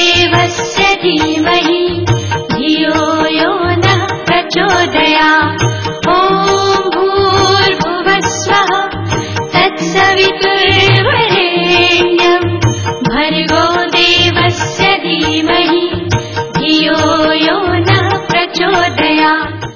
ेवस्य धीमहि धियो यो नः प्रचोदया। ॐ भूर्भुवस्व तत्सवितुर्वरेण्यम् भर्गो देवस्य धीमहि